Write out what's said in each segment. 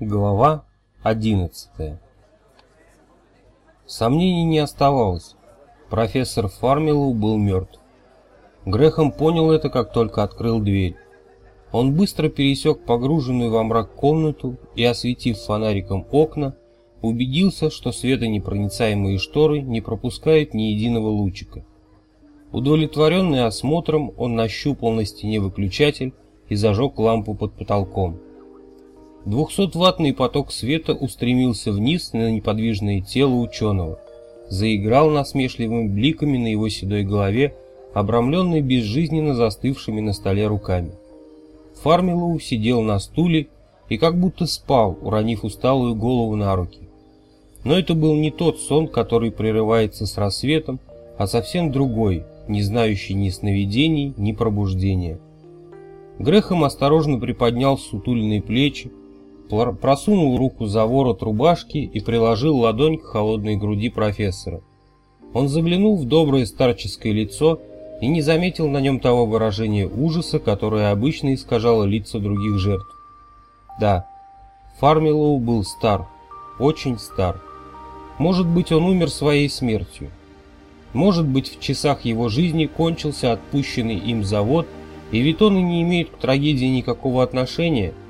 Глава 11 Сомнений не оставалось. Профессор Фармилоу был мертв. Грехом понял это, как только открыл дверь. Он быстро пересек погруженную во мрак комнату и, осветив фонариком окна, убедился, что светонепроницаемые шторы не пропускают ни единого лучика. Удовлетворенный осмотром, он нащупал на стене выключатель и зажег лампу под потолком. Двухсотваттный поток света устремился вниз на неподвижное тело ученого, заиграл насмешливыми бликами на его седой голове, обрамленной безжизненно застывшими на столе руками. Фармилоу сидел на стуле и как будто спал, уронив усталую голову на руки. Но это был не тот сон, который прерывается с рассветом, а совсем другой, не знающий ни сновидений, ни пробуждения. Грехом осторожно приподнял сутульные плечи, просунул руку за ворот рубашки и приложил ладонь к холодной груди профессора. Он заглянул в доброе старческое лицо и не заметил на нем того выражения ужаса, которое обычно искажало лица других жертв. Да, Фармилоу был стар, очень стар. Может быть, он умер своей смертью. Может быть, в часах его жизни кончился отпущенный им завод, и Витоны не имеют к трагедии никакого отношения –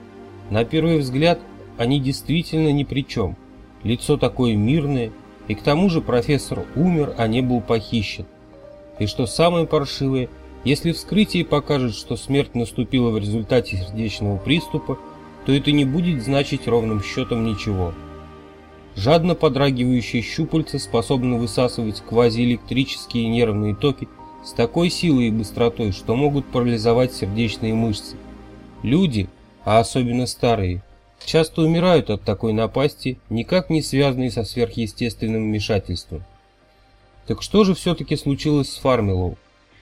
на первый взгляд они действительно ни при чем. Лицо такое мирное, и к тому же профессор умер, а не был похищен. И что самое паршивое, если вскрытие покажет, что смерть наступила в результате сердечного приступа, то это не будет значить ровным счетом ничего. Жадно подрагивающие щупальца способны высасывать квазиэлектрические нервные токи с такой силой и быстротой, что могут парализовать сердечные мышцы. Люди, а особенно старые, часто умирают от такой напасти, никак не связанной со сверхъестественным вмешательством. Так что же все-таки случилось с Фармилоу?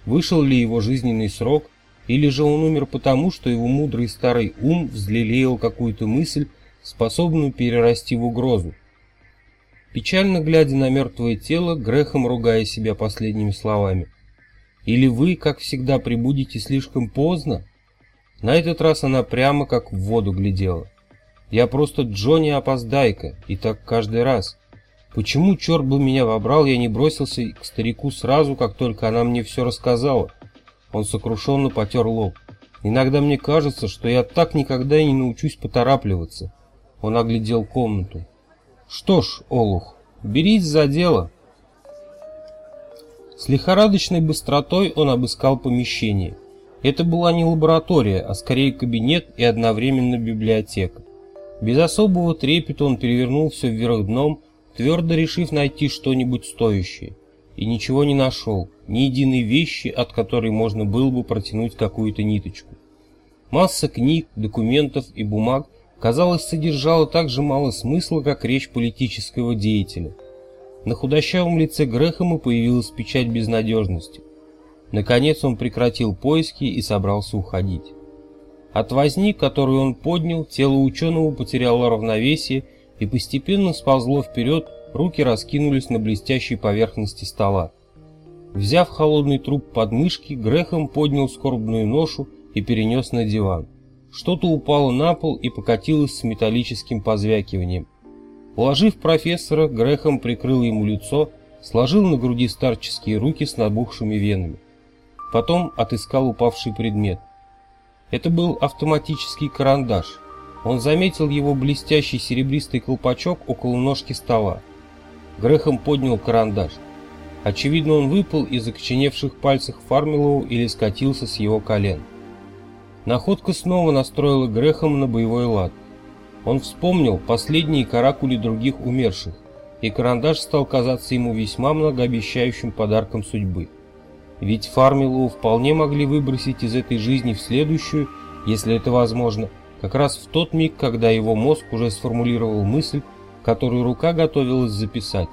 Вышел ли его жизненный срок, или же он умер потому, что его мудрый старый ум взлелеял какую-то мысль, способную перерасти в угрозу? Печально глядя на мертвое тело, грехом ругая себя последними словами. «Или вы, как всегда, прибудете слишком поздно?» На этот раз она прямо как в воду глядела. Я просто Джонни опоздайка, и так каждый раз. Почему, черт бы меня вобрал, я не бросился к старику сразу, как только она мне все рассказала? Он сокрушенно потер лоб. Иногда мне кажется, что я так никогда и не научусь поторапливаться. Он оглядел комнату. Что ж, Олух, берись за дело. С лихорадочной быстротой он обыскал помещение. Это была не лаборатория, а скорее кабинет и одновременно библиотека. Без особого трепета он перевернул все вверх дном, твердо решив найти что-нибудь стоящее. И ничего не нашел, ни единой вещи, от которой можно было бы протянуть какую-то ниточку. Масса книг, документов и бумаг, казалось, содержала так же мало смысла, как речь политического деятеля. На худощавом лице Грэхэма появилась печать безнадежности. Наконец он прекратил поиски и собрался уходить. От возни, которую он поднял, тело ученого потеряло равновесие и постепенно сползло вперед, руки раскинулись на блестящей поверхности стола. Взяв холодный труп под мышки, Грехом поднял скорбную ношу и перенес на диван. Что-то упало на пол и покатилось с металлическим позвякиванием. Уложив профессора, Грехом прикрыл ему лицо, сложил на груди старческие руки с набухшими венами. Потом отыскал упавший предмет. Это был автоматический карандаш. Он заметил его блестящий серебристый колпачок около ножки стола. Грехом поднял карандаш. Очевидно, он выпал из окоченевших пальцев Фармилову или скатился с его колен. Находка снова настроила Грехом на боевой лад. Он вспомнил последние каракули других умерших, и карандаш стал казаться ему весьма многообещающим подарком судьбы. Ведь Фармилу вполне могли выбросить из этой жизни в следующую, если это возможно, как раз в тот миг, когда его мозг уже сформулировал мысль, которую рука готовилась записать.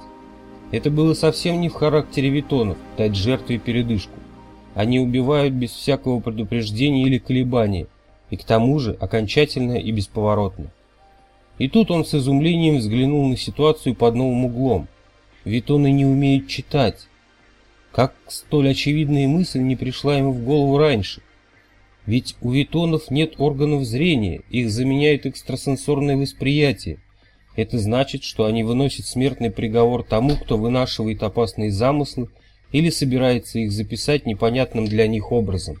Это было совсем не в характере витонов дать жертве передышку. Они убивают без всякого предупреждения или колебания, и к тому же окончательно и бесповоротно. И тут он с изумлением взглянул на ситуацию под новым углом. Витоны не умеют читать, как столь очевидная мысль не пришла ему в голову раньше? Ведь у витонов нет органов зрения, их заменяет экстрасенсорное восприятие. Это значит, что они выносят смертный приговор тому, кто вынашивает опасные замыслы или собирается их записать непонятным для них образом.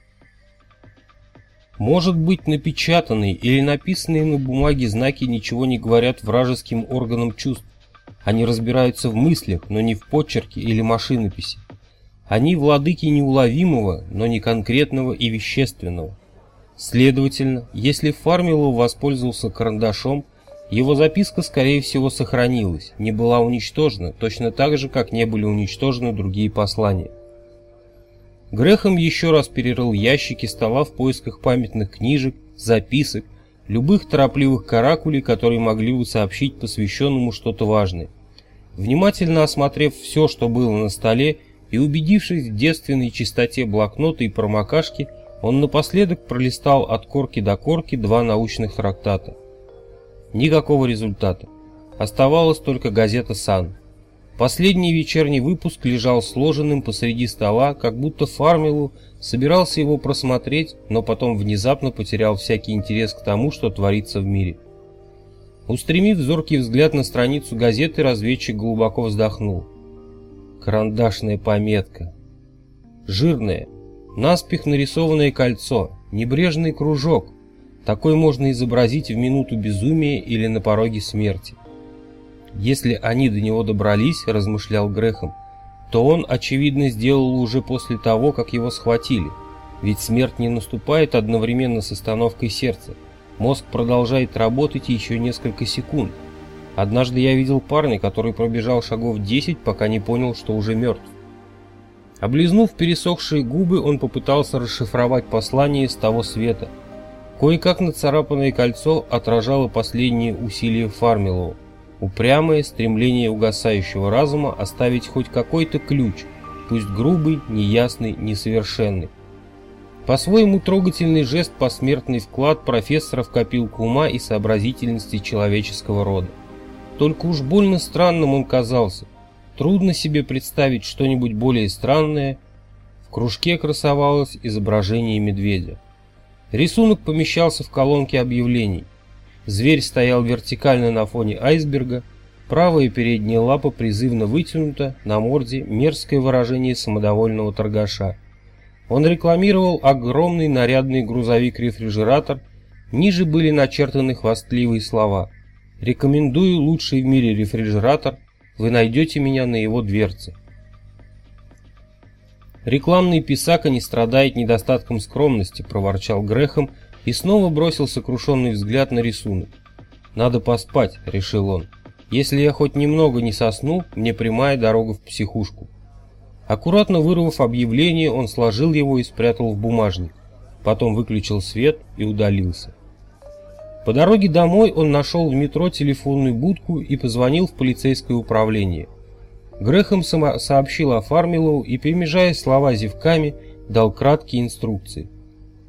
Может быть, напечатанные или написанные на бумаге знаки ничего не говорят вражеским органам чувств. Они разбираются в мыслях, но не в почерке или машинописи. Они владыки неуловимого, но не конкретного и вещественного. Следовательно, если Фармилов воспользовался карандашом, его записка, скорее всего, сохранилась, не была уничтожена, точно так же, как не были уничтожены другие послания. Грехом еще раз перерыл ящики стола в поисках памятных книжек, записок, любых торопливых каракулей, которые могли бы сообщить посвященному что-то важное. Внимательно осмотрев все, что было на столе, и убедившись в девственной чистоте блокнота и промокашки, он напоследок пролистал от корки до корки два научных трактата. Никакого результата. Оставалась только газета «Сан». Последний вечерний выпуск лежал сложенным посреди стола, как будто Фармилу собирался его просмотреть, но потом внезапно потерял всякий интерес к тому, что творится в мире. Устремив зоркий взгляд на страницу газеты, разведчик глубоко вздохнул. Карандашная пометка. Жирное, наспех нарисованное кольцо, небрежный кружок. Такой можно изобразить в минуту безумия или на пороге смерти. Если они до него добрались, размышлял Грехом, то он, очевидно, сделал уже после того, как его схватили. Ведь смерть не наступает одновременно с остановкой сердца. Мозг продолжает работать еще несколько секунд. Однажды я видел парня, который пробежал шагов 10, пока не понял, что уже мертв. Облизнув пересохшие губы, он попытался расшифровать послание с того света. Кое-как нацарапанное кольцо отражало последние усилия Фармилова. Упрямое стремление угасающего разума оставить хоть какой-то ключ, пусть грубый, неясный, несовершенный. По-своему трогательный жест посмертный вклад профессора в копилку ума и сообразительности человеческого рода. Только уж больно странным он казался. Трудно себе представить что-нибудь более странное. В кружке красовалось изображение медведя. Рисунок помещался в колонке объявлений. Зверь стоял вертикально на фоне айсберга, правая передняя лапа призывно вытянута, на морде мерзкое выражение самодовольного торгаша. Он рекламировал огромный нарядный грузовик-рефрижератор, ниже были начертаны хвастливые слова – Рекомендую лучший в мире рефрижератор, вы найдете меня на его дверце. Рекламный писака не страдает недостатком скромности, проворчал Грехом и снова бросил сокрушенный взгляд на рисунок. Надо поспать, решил он. Если я хоть немного не сосну, мне прямая дорога в психушку. Аккуратно вырвав объявление, он сложил его и спрятал в бумажник. Потом выключил свет и удалился. По дороге домой он нашел в метро телефонную будку и позвонил в полицейское управление. Грехом сообщил о Фармилоу и, перемежая слова зевками, дал краткие инструкции.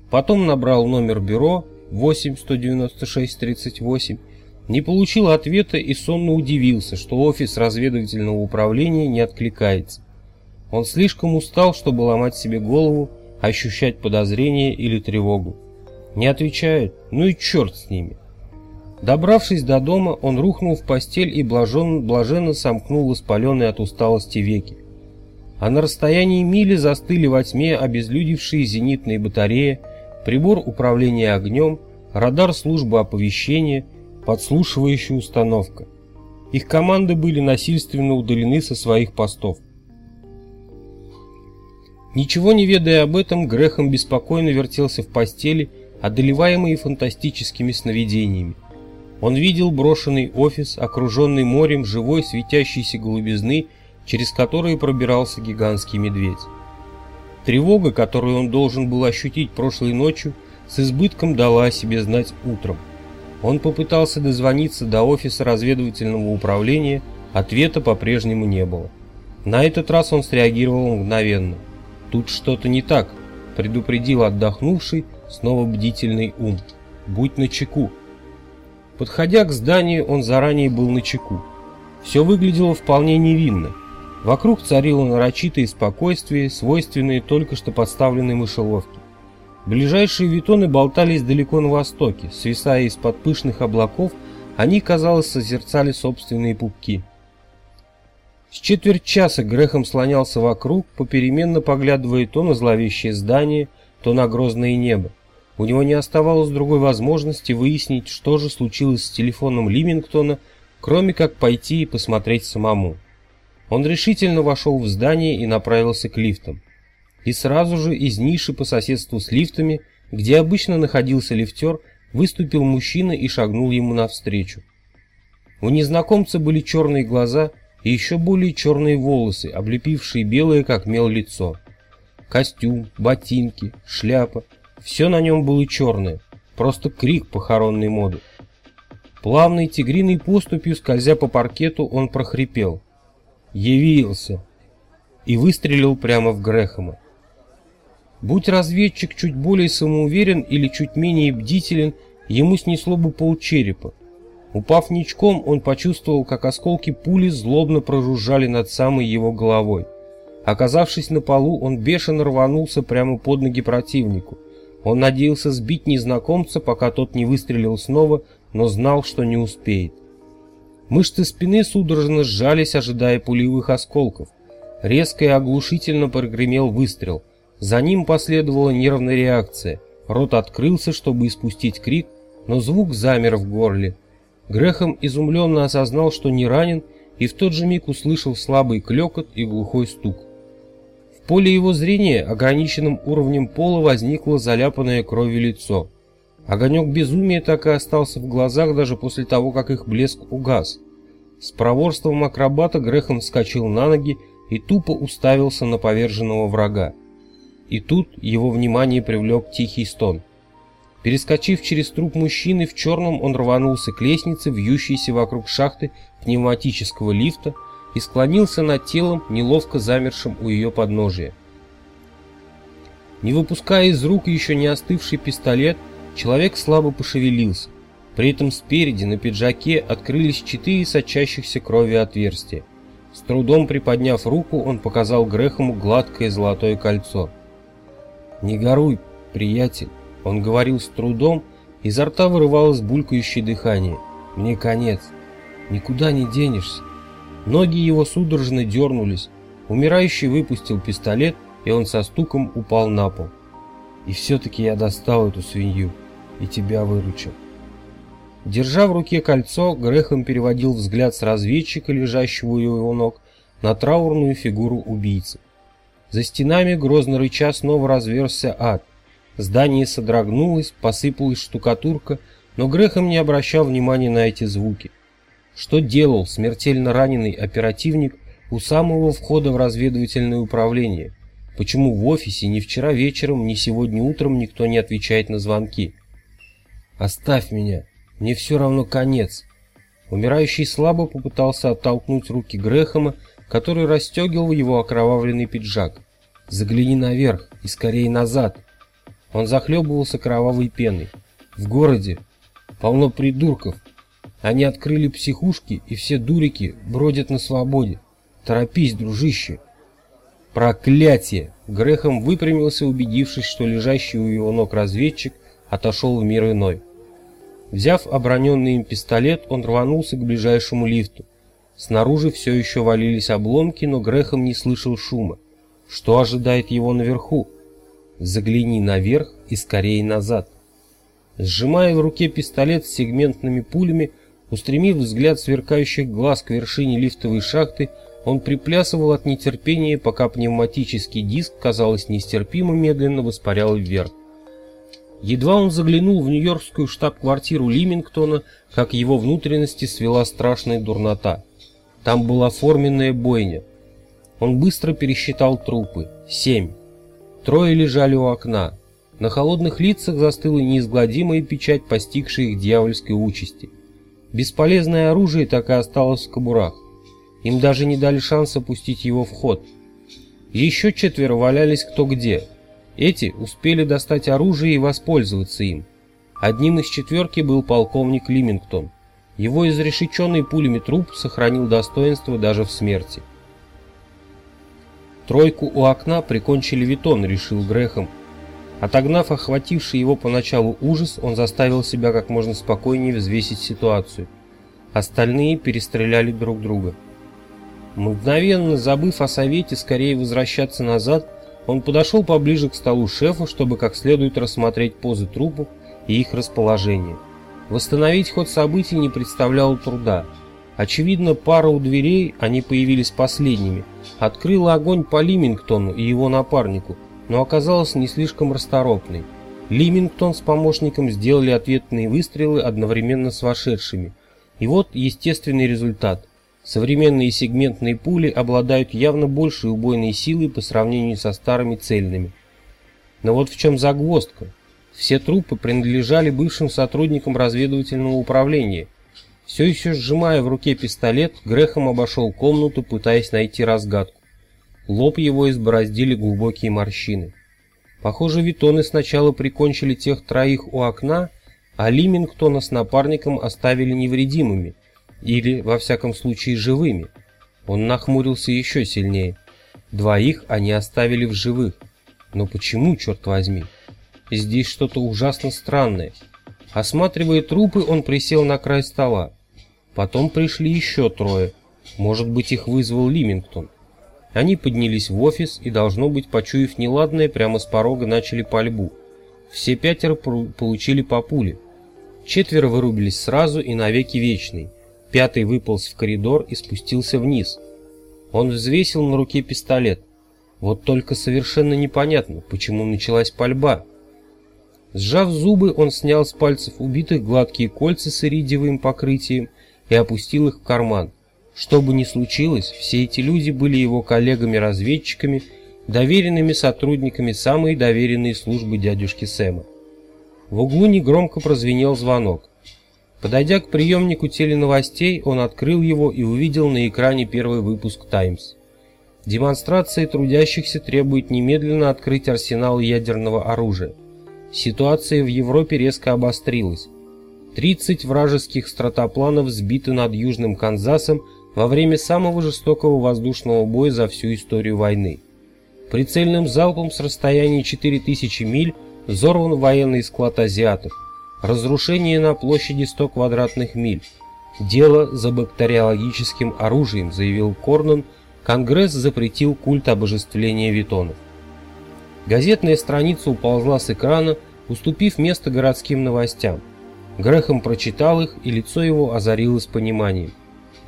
Потом набрал номер бюро 8-196-38, не получил ответа и сонно удивился, что офис разведывательного управления не откликается. Он слишком устал, чтобы ломать себе голову, ощущать подозрение или тревогу. Не отвечают, ну и черт с ними. Добравшись до дома, он рухнул в постель и блажен, блаженно сомкнул воспаленные от усталости веки. А на расстоянии мили застыли во тьме обезлюдившие зенитные батареи, прибор управления огнем, радар службы оповещения, подслушивающая установка. Их команды были насильственно удалены со своих постов. Ничего не ведая об этом, Грехом беспокойно вертелся в постели одолеваемые фантастическими сновидениями. Он видел брошенный офис, окруженный морем живой светящейся голубизны, через которые пробирался гигантский медведь. Тревога, которую он должен был ощутить прошлой ночью, с избытком дала о себе знать утром. Он попытался дозвониться до офиса разведывательного управления, ответа по-прежнему не было. На этот раз он среагировал мгновенно. «Тут что-то не так», — предупредил отдохнувший, снова бдительный ум. «Будь начеку». Подходя к зданию, он заранее был начеку. Все выглядело вполне невинно. Вокруг царило нарочитое спокойствие, свойственное только что подставленной мышеловке. Ближайшие витоны болтались далеко на востоке, свисая из-под пышных облаков, они, казалось, созерцали собственные пупки. С четверть часа Грехом слонялся вокруг, попеременно поглядывая то на зловещее здание, то на грозное небо. У него не оставалось другой возможности выяснить, что же случилось с телефоном Лимингтона, кроме как пойти и посмотреть самому. Он решительно вошел в здание и направился к лифтам. И сразу же из ниши по соседству с лифтами, где обычно находился лифтер, выступил мужчина и шагнул ему навстречу. У незнакомца были черные глаза и еще более черные волосы, облепившие белое как мел лицо. Костюм, ботинки, шляпа все на нем было черное, просто крик похоронной моды. Плавной тигриной поступью, скользя по паркету, он прохрипел. «Явился!» и выстрелил прямо в Грэхэма. Будь разведчик чуть более самоуверен или чуть менее бдителен, ему снесло бы полчерепа. Упав ничком, он почувствовал, как осколки пули злобно прожужжали над самой его головой. Оказавшись на полу, он бешено рванулся прямо под ноги противнику – он надеялся сбить незнакомца, пока тот не выстрелил снова, но знал, что не успеет. Мышцы спины судорожно сжались, ожидая пулевых осколков. Резко и оглушительно прогремел выстрел. За ним последовала нервная реакция. Рот открылся, чтобы испустить крик, но звук замер в горле. Грехом изумленно осознал, что не ранен, и в тот же миг услышал слабый клекот и глухой стук поле его зрения ограниченным уровнем пола возникло заляпанное кровью лицо. Огонек безумия так и остался в глазах даже после того, как их блеск угас. С проворством акробата Грехом вскочил на ноги и тупо уставился на поверженного врага. И тут его внимание привлек тихий стон. Перескочив через труп мужчины в черном, он рванулся к лестнице, вьющейся вокруг шахты пневматического лифта, и склонился над телом, неловко замершим у ее подножия. Не выпуская из рук еще не остывший пистолет, человек слабо пошевелился. При этом спереди на пиджаке открылись четыре сочащихся крови отверстия. С трудом приподняв руку, он показал Грехому гладкое золотое кольцо. «Не горуй, приятель», — он говорил с трудом, изо рта вырывалось булькающее дыхание. «Мне конец. Никуда не денешься. Ноги его судорожно дернулись. Умирающий выпустил пистолет, и он со стуком упал на пол. И все-таки я достал эту свинью и тебя выручил. Держа в руке кольцо, Грехом переводил взгляд с разведчика, лежащего у его ног, на траурную фигуру убийцы. За стенами грозно рыча снова разверзся ад. Здание содрогнулось, посыпалась штукатурка, но Грехом не обращал внимания на эти звуки. Что делал смертельно раненый оперативник у самого входа в разведывательное управление? Почему в офисе ни вчера вечером, ни сегодня утром никто не отвечает на звонки? «Оставь меня, мне все равно конец». Умирающий слабо попытался оттолкнуть руки Грехома, который расстегивал его окровавленный пиджак. «Загляни наверх и скорее назад». Он захлебывался кровавой пеной. «В городе полно придурков, они открыли психушки, и все дурики бродят на свободе. Торопись, дружище. Проклятие! Грехом выпрямился, убедившись, что лежащий у его ног разведчик отошел в мир иной. Взяв оброненный им пистолет, он рванулся к ближайшему лифту. Снаружи все еще валились обломки, но Грехом не слышал шума. Что ожидает его наверху? Загляни наверх и скорее назад. Сжимая в руке пистолет с сегментными пулями, Устремив взгляд сверкающих глаз к вершине лифтовой шахты, он приплясывал от нетерпения, пока пневматический диск, казалось, нестерпимо медленно воспарял вверх. Едва он заглянул в нью-йоркскую штаб-квартиру Лимингтона, как его внутренности свела страшная дурнота. Там была форменная бойня. Он быстро пересчитал трупы. Семь. Трое лежали у окна. На холодных лицах застыла неизгладимая печать постигшей их дьявольской участи – Бесполезное оружие так и осталось в кобурах. Им даже не дали шанса пустить его в ход. Еще четверо валялись кто где. Эти успели достать оружие и воспользоваться им. Одним из четверки был полковник Лимингтон. Его изрешеченный пулями труп сохранил достоинство даже в смерти. Тройку у окна прикончили Витон, решил Грехом. Отогнав охвативший его поначалу ужас, он заставил себя как можно спокойнее взвесить ситуацию. Остальные перестреляли друг друга. Мгновенно забыв о совете скорее возвращаться назад, он подошел поближе к столу шефа, чтобы как следует рассмотреть позы трупов и их расположение. Восстановить ход событий не представляло труда. Очевидно, пара у дверей, они появились последними, открыла огонь по Лимингтону и его напарнику, но оказалась не слишком расторопной. Лимингтон с помощником сделали ответные выстрелы одновременно с вошедшими. И вот естественный результат. Современные сегментные пули обладают явно большей убойной силой по сравнению со старыми цельными. Но вот в чем загвоздка. Все трупы принадлежали бывшим сотрудникам разведывательного управления. Все еще сжимая в руке пистолет, Грехом обошел комнату, пытаясь найти разгадку. Лоб его избороздили глубокие морщины. Похоже, витоны сначала прикончили тех троих у окна, а Лимингтона с напарником оставили невредимыми, или, во всяком случае, живыми. Он нахмурился еще сильнее. Двоих они оставили в живых. Но почему, черт возьми? Здесь что-то ужасно странное. Осматривая трупы, он присел на край стола. Потом пришли еще трое. Может быть, их вызвал Лимингтон. Они поднялись в офис и, должно быть, почуяв неладное, прямо с порога начали пальбу. Все пятеро получили по пуле. Четверо вырубились сразу и навеки вечный. Пятый выполз в коридор и спустился вниз. Он взвесил на руке пистолет. Вот только совершенно непонятно, почему началась пальба. Сжав зубы, он снял с пальцев убитых гладкие кольца с иридиевым покрытием и опустил их в карман. Что бы ни случилось, все эти люди были его коллегами-разведчиками, доверенными сотрудниками самой доверенной службы дядюшки Сэма. В углу негромко прозвенел звонок. Подойдя к приемнику теленовостей, он открыл его и увидел на экране первый выпуск «Таймс». Демонстрация трудящихся требует немедленно открыть арсенал ядерного оружия. Ситуация в Европе резко обострилась. 30 вражеских стратопланов сбиты над Южным Канзасом во время самого жестокого воздушного боя за всю историю войны. Прицельным залпом с расстояния 4000 миль взорван военный склад азиатов. Разрушение на площади 100 квадратных миль. Дело за бактериологическим оружием, заявил Корнан. Конгресс запретил культ обожествления витонов. Газетная страница уползла с экрана, уступив место городским новостям. Грехом прочитал их, и лицо его озарилось пониманием.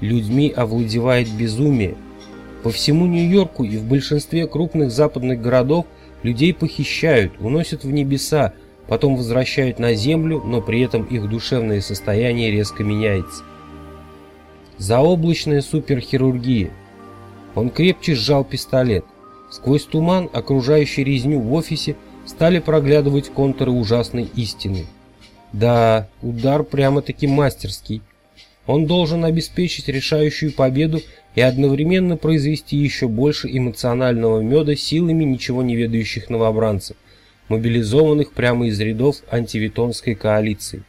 Людьми овладевает безумие. По всему Нью-Йорку и в большинстве крупных западных городов людей похищают, уносят в небеса, потом возвращают на землю, но при этом их душевное состояние резко меняется. Заоблачная суперхирургия. Он крепче сжал пистолет. Сквозь туман, окружающий резню в офисе, стали проглядывать контуры ужасной истины. Да, удар прямо-таки мастерский. Он должен обеспечить решающую победу и одновременно произвести еще больше эмоционального меда силами ничего не ведающих новобранцев мобилизованных прямо из рядов антивитонской коалиции.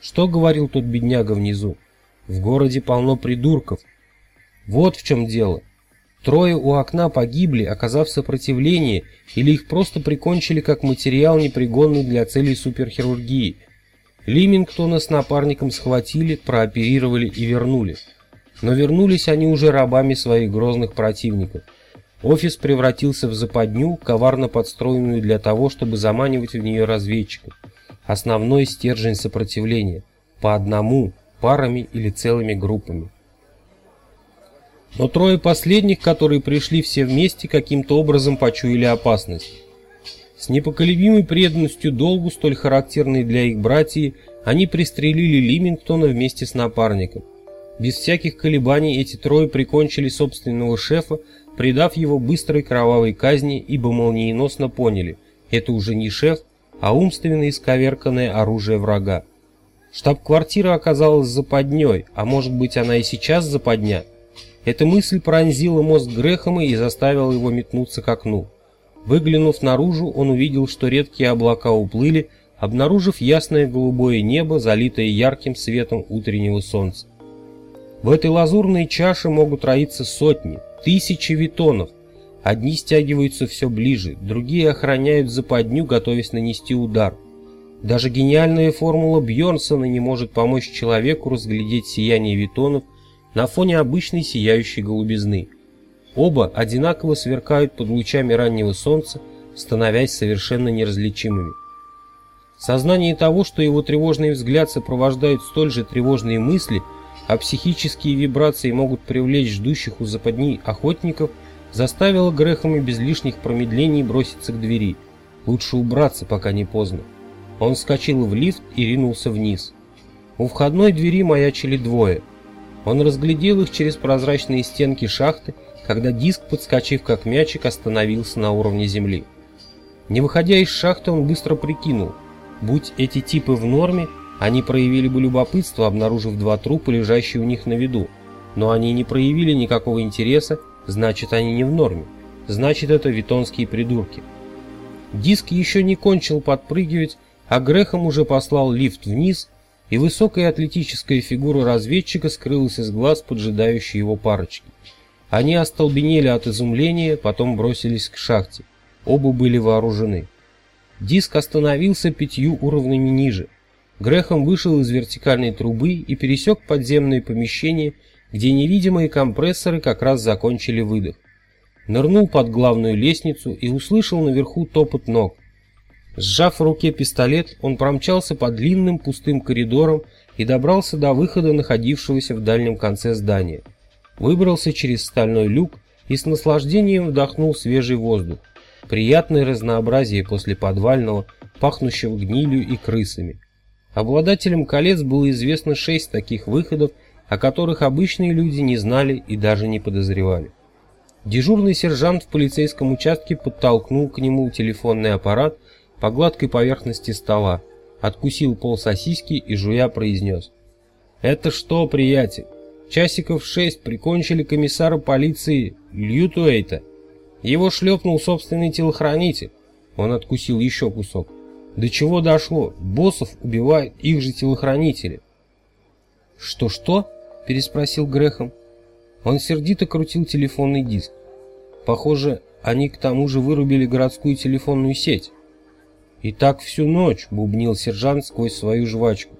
Что говорил тот бедняга внизу? В городе полно придурков. Вот в чем дело. Трое у окна погибли, оказав сопротивление, или их просто прикончили как материал, непригодный для целей суперхирургии. Лимингтона с напарником схватили, прооперировали и вернули. Но вернулись они уже рабами своих грозных противников – Офис превратился в западню, коварно подстроенную для того, чтобы заманивать в нее разведчиков. Основной стержень сопротивления. По одному, парами или целыми группами. Но трое последних, которые пришли все вместе, каким-то образом почуяли опасность. С непоколебимой преданностью долгу, столь характерной для их братьев, они пристрелили Лимингтона вместе с напарником. Без всяких колебаний эти трое прикончили собственного шефа, предав его быстрой кровавой казни, ибо молниеносно поняли, это уже не шеф, а умственно исковерканное оружие врага. Штаб-квартира оказалась западней, а может быть она и сейчас западня. Эта мысль пронзила мозг Грехома и заставила его метнуться к окну. Выглянув наружу, он увидел, что редкие облака уплыли, обнаружив ясное голубое небо, залитое ярким светом утреннего солнца. В этой лазурной чаше могут роиться сотни, тысячи витонов. Одни стягиваются все ближе, другие охраняют западню, готовясь нанести удар. Даже гениальная формула Бьернсона не может помочь человеку разглядеть сияние витонов на фоне обычной сияющей голубизны. Оба одинаково сверкают под лучами раннего солнца, становясь совершенно неразличимыми. Сознание того, что его тревожный взгляд сопровождает столь же тревожные мысли, а психические вибрации могут привлечь ждущих у западни охотников, заставило Грехома без лишних промедлений броситься к двери. Лучше убраться, пока не поздно. Он вскочил в лифт и ринулся вниз. У входной двери маячили двое. Он разглядел их через прозрачные стенки шахты, когда диск, подскочив как мячик, остановился на уровне земли. Не выходя из шахты, он быстро прикинул – Будь эти типы в норме, они проявили бы любопытство, обнаружив два трупа, лежащие у них на виду. Но они не проявили никакого интереса, значит они не в норме. Значит это витонские придурки. Диск еще не кончил подпрыгивать, а Грехом уже послал лифт вниз, и высокая атлетическая фигура разведчика скрылась из глаз поджидающей его парочки. Они остолбенели от изумления, потом бросились к шахте. Оба были вооружены. Диск остановился пятью уровнями ниже. Грехом вышел из вертикальной трубы и пересек подземное помещение, где невидимые компрессоры как раз закончили выдох. Нырнул под главную лестницу и услышал наверху топот ног. Сжав в руке пистолет, он промчался по длинным пустым коридорам и добрался до выхода, находившегося в дальнем конце здания. Выбрался через стальной люк и с наслаждением вдохнул свежий воздух. Приятное разнообразие после подвального, пахнущего гнилью и крысами. Обладателям колец было известно шесть таких выходов, о которых обычные люди не знали и даже не подозревали. Дежурный сержант в полицейском участке подтолкнул к нему телефонный аппарат по гладкой поверхности стола, откусил пол сосиски и жуя произнес. «Это что, приятель? Часиков шесть прикончили комиссара полиции Льютуэйта. Его шлепнул собственный телохранитель. Он откусил еще кусок. До чего дошло? Боссов убивают их же телохранители. «Что-что?» – переспросил Грехом. Он сердито крутил телефонный диск. Похоже, они к тому же вырубили городскую телефонную сеть. И так всю ночь бубнил сержант сквозь свою жвачку.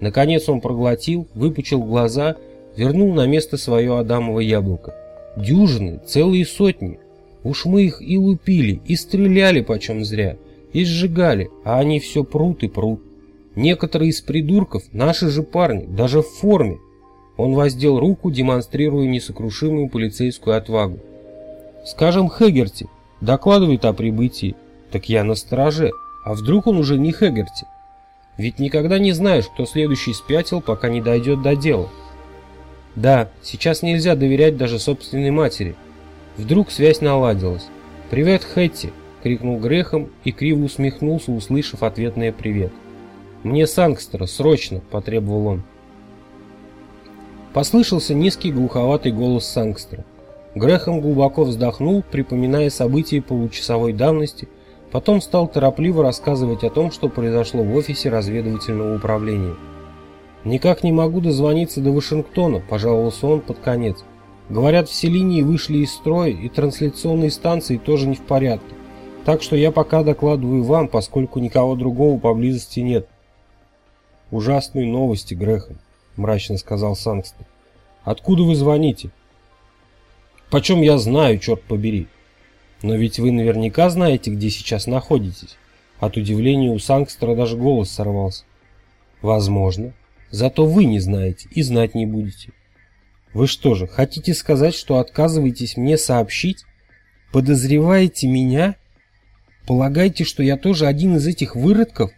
Наконец он проглотил, выпучил глаза, вернул на место свое адамово яблоко. Дюжины, целые сотни. Уж мы их и лупили, и стреляли почем зря, и сжигали, а они все прут и прут. Некоторые из придурков наши же парни, даже в форме. Он воздел руку, демонстрируя несокрушимую полицейскую отвагу. Скажем, Хегерти докладывает о прибытии. Так я на страже. А вдруг он уже не Хегерти? Ведь никогда не знаешь, кто следующий спятил, пока не дойдет до дела. Да, сейчас нельзя доверять даже собственной матери. Вдруг связь наладилась. «Привет, Хэтти!» — крикнул Грехом и криво усмехнулся, услышав ответное «привет». «Мне Сангстера, срочно!» — потребовал он. Послышался низкий глуховатый голос Сангстера. Грехом глубоко вздохнул, припоминая события получасовой давности, потом стал торопливо рассказывать о том, что произошло в офисе разведывательного управления. «Никак не могу дозвониться до Вашингтона», – пожаловался он под конец. Говорят, все линии вышли из строя, и трансляционные станции тоже не в порядке. Так что я пока докладываю вам, поскольку никого другого поблизости нет. Ужасные новости, Грехом, мрачно сказал Сангстон. Откуда вы звоните? Почем я знаю, черт побери? Но ведь вы наверняка знаете, где сейчас находитесь. От удивления у Сангстера даже голос сорвался. Возможно. Зато вы не знаете и знать не будете. Вы что же, хотите сказать, что отказываетесь мне сообщить? Подозреваете меня? Полагаете, что я тоже один из этих выродков?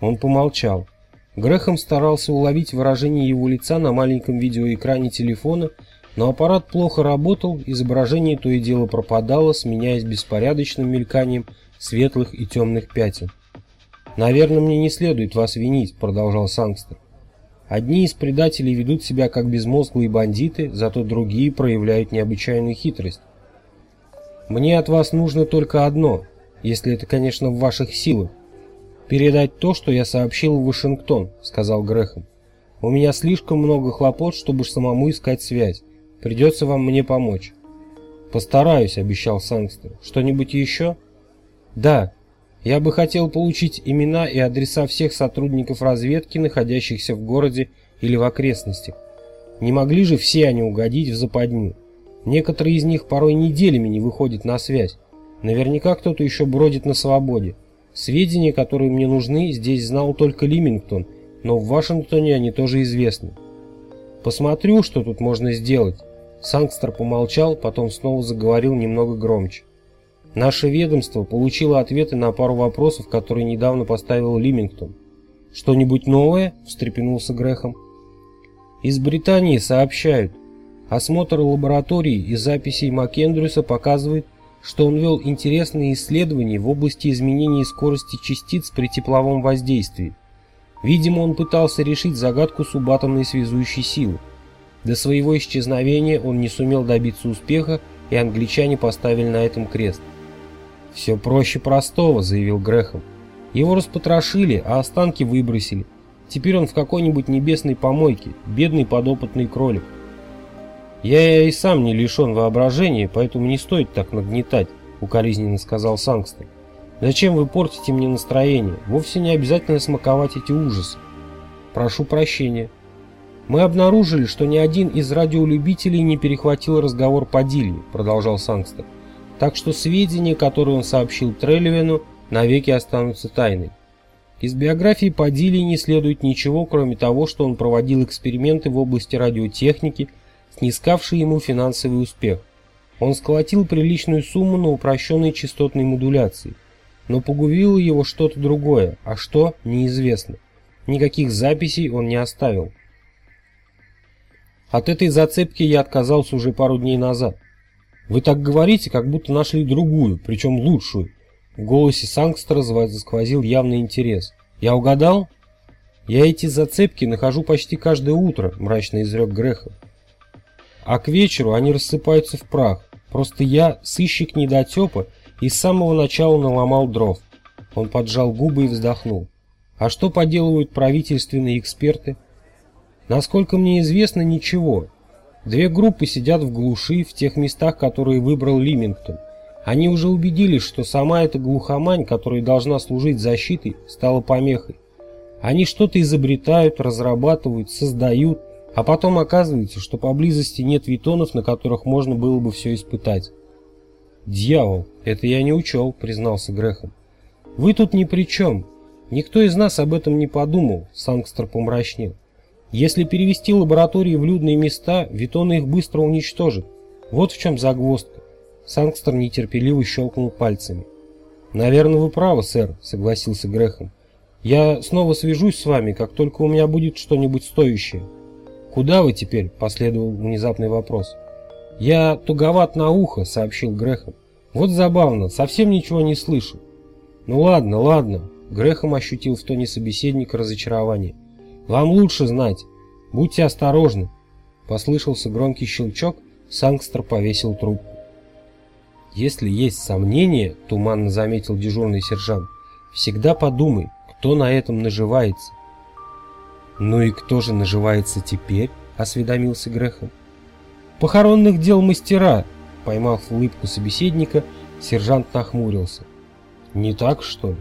Он помолчал. Грехом старался уловить выражение его лица на маленьком видеоэкране телефона, но аппарат плохо работал, изображение то и дело пропадало, сменяясь беспорядочным мельканием светлых и темных пятен. «Наверное, мне не следует вас винить», — продолжал Сангстер. Одни из предателей ведут себя как безмозглые бандиты, зато другие проявляют необычайную хитрость. Мне от вас нужно только одно, если это, конечно, в ваших силах. Передать то, что я сообщил в Вашингтон, сказал Грехом. У меня слишком много хлопот, чтобы самому искать связь. Придется вам мне помочь. Постараюсь, обещал Сангстер. Что-нибудь еще? Да. Я бы хотел получить имена и адреса всех сотрудников разведки, находящихся в городе или в окрестностях. Не могли же все они угодить в западню. Некоторые из них порой неделями не выходят на связь. Наверняка кто-то еще бродит на свободе. Сведения, которые мне нужны, здесь знал только Лимингтон, но в Вашингтоне они тоже известны. Посмотрю, что тут можно сделать. Сангстер помолчал, потом снова заговорил немного громче. Наше ведомство получило ответы на пару вопросов, которые недавно поставил Лимингтон. «Что-нибудь новое?» – встрепенулся Грехом. «Из Британии сообщают. Осмотр лаборатории и записей Маккендрюса показывает, что он вел интересные исследования в области изменения скорости частиц при тепловом воздействии. Видимо, он пытался решить загадку субатомной связующей силы. До своего исчезновения он не сумел добиться успеха, и англичане поставили на этом крест. «Все проще простого», — заявил Грехом. «Его распотрошили, а останки выбросили. Теперь он в какой-нибудь небесной помойке, бедный подопытный кролик». «Я и сам не лишен воображения, поэтому не стоит так нагнетать», — укоризненно сказал Сангстон. «Зачем вы портите мне настроение? Вовсе не обязательно смаковать эти ужасы. Прошу прощения. Мы обнаружили, что ни один из радиолюбителей не перехватил разговор по Дилли», — продолжал Сангстон. «Так что сведения, которые он сообщил Трелевину, навеки останутся тайной. Из биографии Падили не следует ничего, кроме того, что он проводил эксперименты в области радиотехники, снискавший ему финансовый успех. Он сколотил приличную сумму на упрощенной частотной модуляции, но погубило его что-то другое, а что – неизвестно. Никаких записей он не оставил. От этой зацепки я отказался уже пару дней назад. Вы так говорите, как будто нашли другую, причем лучшую. В голосе Сангстера засквозил явный интерес. Я угадал? Я эти зацепки нахожу почти каждое утро, мрачно изрек Грехов а к вечеру они рассыпаются в прах. Просто я, сыщик недотепа, и с самого начала наломал дров. Он поджал губы и вздохнул. А что поделывают правительственные эксперты? Насколько мне известно, ничего. Две группы сидят в глуши, в тех местах, которые выбрал Лимингтон. Они уже убедились, что сама эта глухомань, которая должна служить защитой, стала помехой. Они что-то изобретают, разрабатывают, создают, а потом оказывается, что поблизости нет витонов, на которых можно было бы все испытать. «Дьявол, это я не учел», — признался Грехом. «Вы тут ни при чем. Никто из нас об этом не подумал», — Сангстер помрачнел. «Если перевести лаборатории в людные места, витоны их быстро уничтожат. Вот в чем загвоздка». Сангстер нетерпеливо щелкнул пальцами. «Наверное, вы правы, сэр», — согласился Грехом. «Я снова свяжусь с вами, как только у меня будет что-нибудь стоящее». «Куда вы теперь?» – последовал внезапный вопрос. «Я туговат на ухо», – сообщил Грехом. «Вот забавно, совсем ничего не слышу». «Ну ладно, ладно», – Грехом ощутил в тоне собеседника разочарование. «Вам лучше знать. Будьте осторожны». Послышался громкий щелчок, Сангстер повесил трубку. «Если есть сомнения», – туманно заметил дежурный сержант, – «всегда подумай, кто на этом наживается». «Ну и кто же наживается теперь?» — осведомился Грехом. «Похоронных дел мастера», — поймав улыбку собеседника, сержант нахмурился. «Не так, что ли?»